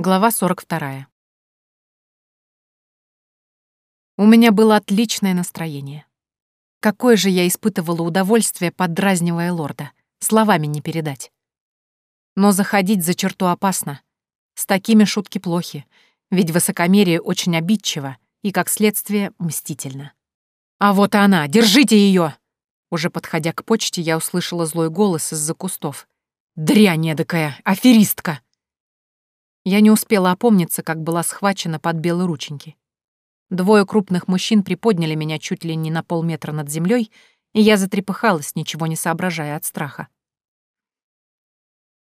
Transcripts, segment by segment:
Глава 42. У меня было отличное настроение. Какое же я испытывала удовольствие, поддразнивая лорда. Словами не передать. Но заходить за черту опасно. С такими шутки плохи, ведь высокомерие очень обидчиво и, как следствие, мстительно. «А вот она! Держите ее! Уже подходя к почте, я услышала злой голос из-за кустов. «Дрянь эдакая! Аферистка!» Я не успела опомниться, как была схвачена под белые рученьки. Двое крупных мужчин приподняли меня чуть ли не на полметра над землей, и я затрепыхалась, ничего не соображая от страха.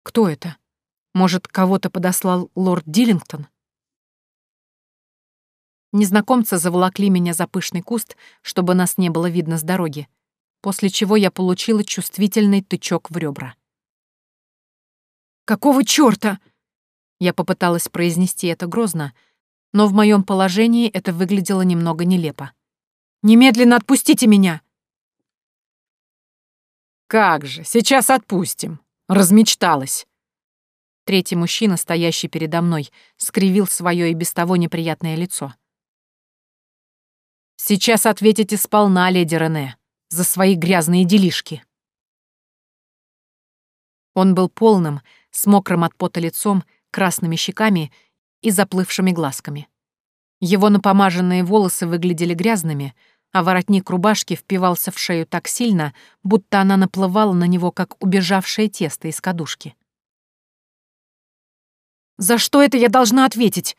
Кто это? Может, кого-то подослал лорд Диллингтон? Незнакомцы заволокли меня за пышный куст, чтобы нас не было видно с дороги, после чего я получила чувствительный тычок в ребра. «Какого чёрта?» Я попыталась произнести это грозно, но в моем положении это выглядело немного нелепо. «Немедленно отпустите меня!» «Как же, сейчас отпустим!» Размечталась. Третий мужчина, стоящий передо мной, скривил свое и без того неприятное лицо. «Сейчас ответите сполна, леди Рене, за свои грязные делишки». Он был полным, с мокрым от пота лицом, красными щеками и заплывшими глазками. Его напомаженные волосы выглядели грязными, а воротник рубашки впивался в шею так сильно, будто она наплывала на него, как убежавшее тесто из кадушки. «За что это я должна ответить?»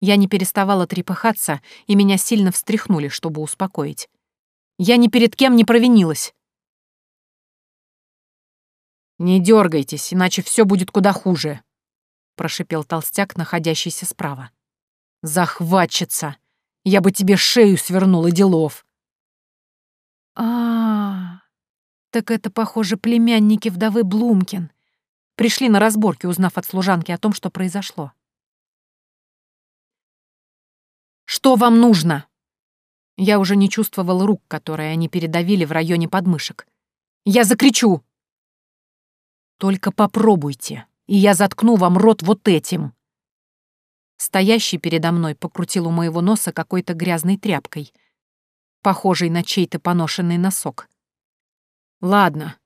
Я не переставала трепыхаться, и меня сильно встряхнули, чтобы успокоить. «Я ни перед кем не провинилась!» «Не дергайтесь, иначе все будет куда хуже», — прошипел толстяк, находящийся справа. «Захватчица! Я бы тебе шею свернула делов!» а, -а, -а так это, похоже, племянники вдовы Блумкин. Пришли на разборки, узнав от служанки о том, что произошло. «Что вам нужно?» Я уже не чувствовал рук, которые они передавили в районе подмышек. «Я закричу!» «Только попробуйте!» И я заткну вам рот вот этим». Стоящий передо мной покрутил у моего носа какой-то грязной тряпкой, похожей на чей-то поношенный носок. «Ладно».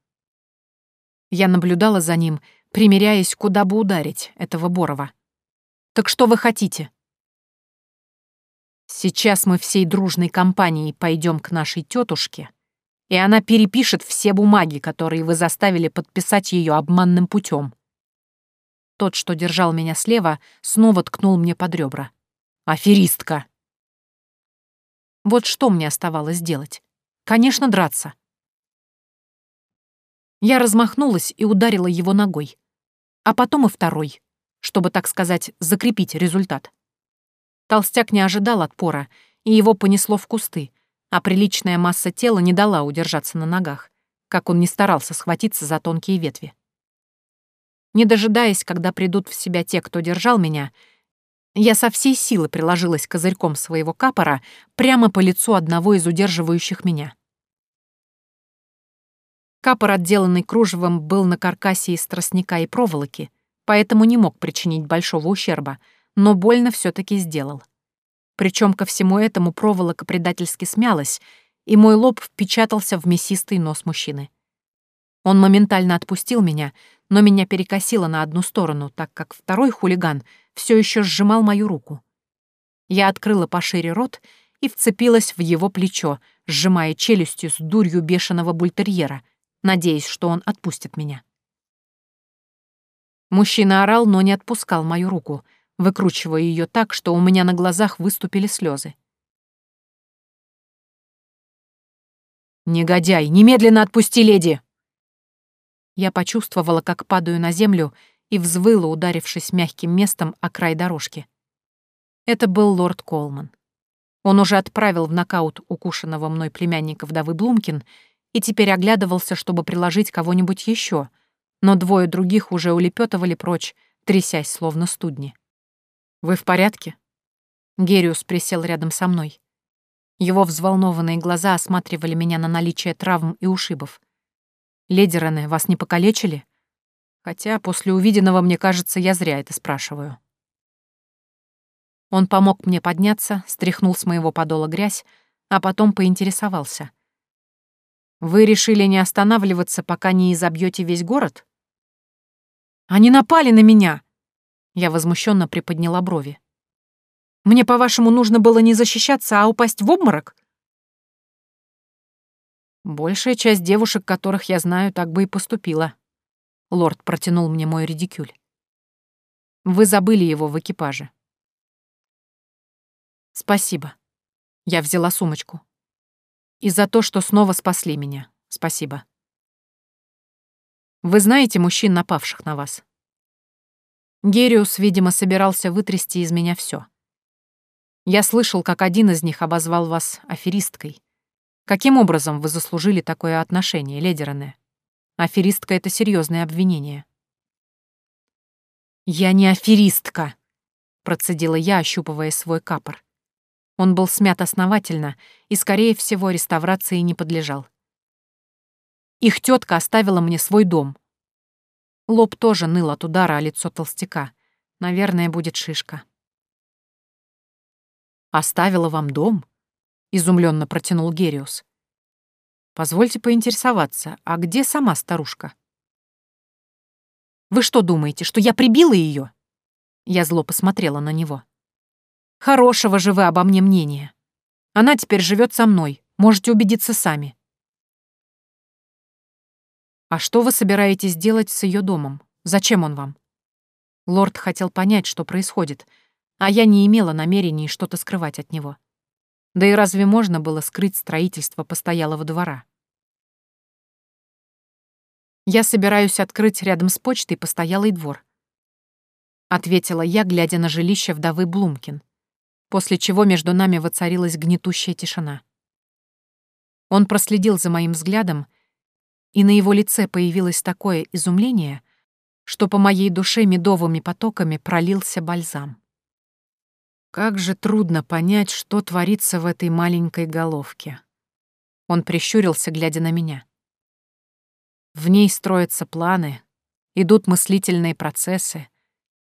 Я наблюдала за ним, примеряясь, куда бы ударить этого Борова. «Так что вы хотите?» «Сейчас мы всей дружной компанией пойдем к нашей тетушке, и она перепишет все бумаги, которые вы заставили подписать ее обманным путем. Тот, что держал меня слева, снова ткнул мне под ребра. «Аферистка!» Вот что мне оставалось делать? Конечно, драться. Я размахнулась и ударила его ногой. А потом и второй, чтобы, так сказать, закрепить результат. Толстяк не ожидал отпора, и его понесло в кусты, а приличная масса тела не дала удержаться на ногах, как он не старался схватиться за тонкие ветви. Не дожидаясь, когда придут в себя те, кто держал меня, я со всей силы приложилась козырьком своего капора прямо по лицу одного из удерживающих меня. Капор, отделанный кружевом, был на каркасе из тростника и проволоки, поэтому не мог причинить большого ущерба, но больно все таки сделал. Причем ко всему этому проволока предательски смялась, и мой лоб впечатался в мясистый нос мужчины. Он моментально отпустил меня, но меня перекосило на одну сторону, так как второй хулиган все еще сжимал мою руку. Я открыла пошире рот и вцепилась в его плечо, сжимая челюстью с дурью бешеного бультерьера, надеясь, что он отпустит меня. Мужчина орал, но не отпускал мою руку, выкручивая ее так, что у меня на глазах выступили слезы. «Негодяй, немедленно отпусти леди!» Я почувствовала, как падаю на землю, и взвыла, ударившись мягким местом о край дорожки. Это был лорд Колман. Он уже отправил в нокаут укушенного мной племянника вдовы Блумкин и теперь оглядывался, чтобы приложить кого-нибудь еще, но двое других уже улепетывали прочь, трясясь, словно студни. «Вы в порядке?» Гериус присел рядом со мной. Его взволнованные глаза осматривали меня на наличие травм и ушибов. «Леди Рене, вас не покалечили?» Хотя после увиденного, мне кажется, я зря это спрашиваю. Он помог мне подняться, стряхнул с моего подола грязь, а потом поинтересовался. «Вы решили не останавливаться, пока не изобьете весь город?» «Они напали на меня!» Я возмущенно приподняла брови. «Мне, по-вашему, нужно было не защищаться, а упасть в обморок?» Большая часть девушек, которых я знаю, так бы и поступила. Лорд протянул мне мой редикюль. Вы забыли его в экипаже. Спасибо. Я взяла сумочку. И за то, что снова спасли меня. Спасибо. Вы знаете мужчин, напавших на вас? Гериус, видимо, собирался вытрясти из меня все. Я слышал, как один из них обозвал вас аферисткой. Каким образом вы заслужили такое отношение, леди Рене? Аферистка — это серьезное обвинение. «Я не аферистка», — процедила я, ощупывая свой капор. Он был смят основательно и, скорее всего, реставрации не подлежал. Их тетка оставила мне свой дом. Лоб тоже ныл от удара о лицо толстяка. Наверное, будет шишка. «Оставила вам дом?» — изумленно протянул Гериус. «Позвольте поинтересоваться, а где сама старушка?» «Вы что думаете, что я прибила ее? Я зло посмотрела на него. Хорошего же вы обо мне мнения. Она теперь живет со мной, можете убедиться сами. А что вы собираетесь делать с ее домом? Зачем он вам? Лорд хотел понять, что происходит, а я не имела намерений что-то скрывать от него. Да и разве можно было скрыть строительство постоялого двора? Я собираюсь открыть рядом с почтой постоялый двор. Ответила я, глядя на жилище вдовы Блумкин после чего между нами воцарилась гнетущая тишина. Он проследил за моим взглядом, и на его лице появилось такое изумление, что по моей душе медовыми потоками пролился бальзам. Как же трудно понять, что творится в этой маленькой головке. Он прищурился, глядя на меня. В ней строятся планы, идут мыслительные процессы,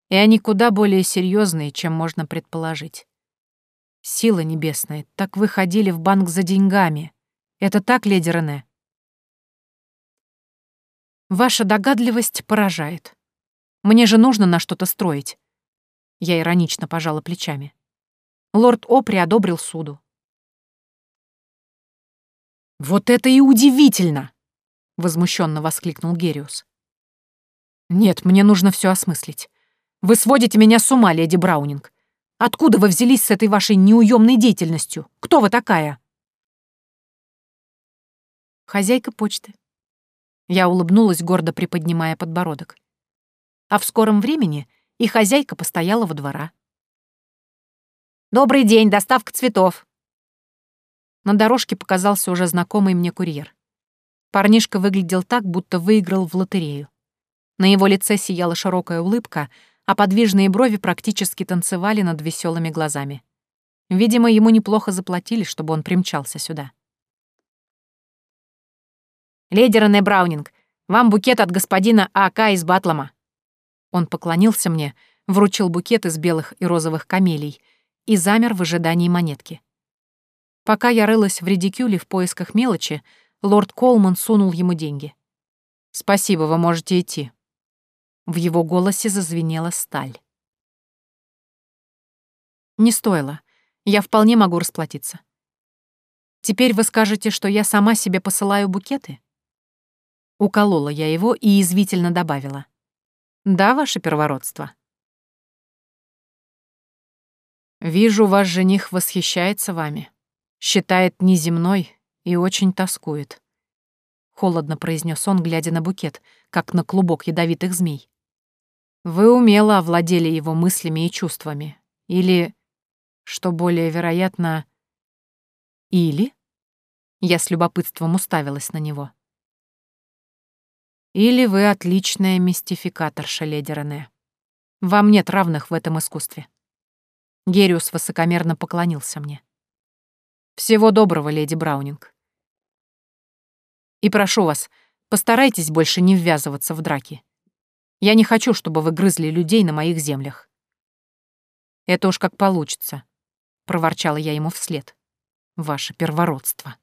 и они куда более серьезные, чем можно предположить. Сила небесная, так вы ходили в банк за деньгами. Это так, леди Рене? Ваша догадливость поражает. Мне же нужно на что-то строить. Я иронично пожала плечами. Лорд Опри одобрил суду. «Вот это и удивительно!» — возмущенно воскликнул Гериус. «Нет, мне нужно все осмыслить. Вы сводите меня с ума, леди Браунинг. Откуда вы взялись с этой вашей неуемной деятельностью? Кто вы такая?» «Хозяйка почты». Я улыбнулась, гордо приподнимая подбородок. А в скором времени и хозяйка постоялого двора. «Добрый день, доставка цветов!» На дорожке показался уже знакомый мне курьер. Парнишка выглядел так, будто выиграл в лотерею. На его лице сияла широкая улыбка, а подвижные брови практически танцевали над веселыми глазами. Видимо, ему неплохо заплатили, чтобы он примчался сюда. «Леди Рене Браунинг, вам букет от господина А.К. из Батлома». Он поклонился мне, вручил букет из белых и розовых камелий и замер в ожидании монетки. Пока я рылась в редикюле в поисках мелочи, лорд Колман сунул ему деньги. «Спасибо, вы можете идти». В его голосе зазвенела сталь. «Не стоило. Я вполне могу расплатиться. Теперь вы скажете, что я сама себе посылаю букеты?» Уколола я его и извительно добавила. «Да, ваше первородство?» «Вижу, ваш жених восхищается вами, считает неземной и очень тоскует», — холодно произнес он, глядя на букет, как на клубок ядовитых змей. Вы умело овладели его мыслями и чувствами. Или, что более вероятно, или? Я с любопытством уставилась на него. Или вы отличная мистификаторша, леди Рене. Вам нет равных в этом искусстве. Гериус высокомерно поклонился мне. Всего доброго, леди Браунинг. И прошу вас, постарайтесь больше не ввязываться в драки. Я не хочу, чтобы вы грызли людей на моих землях. Это уж как получится, проворчала я ему вслед. Ваше первородство.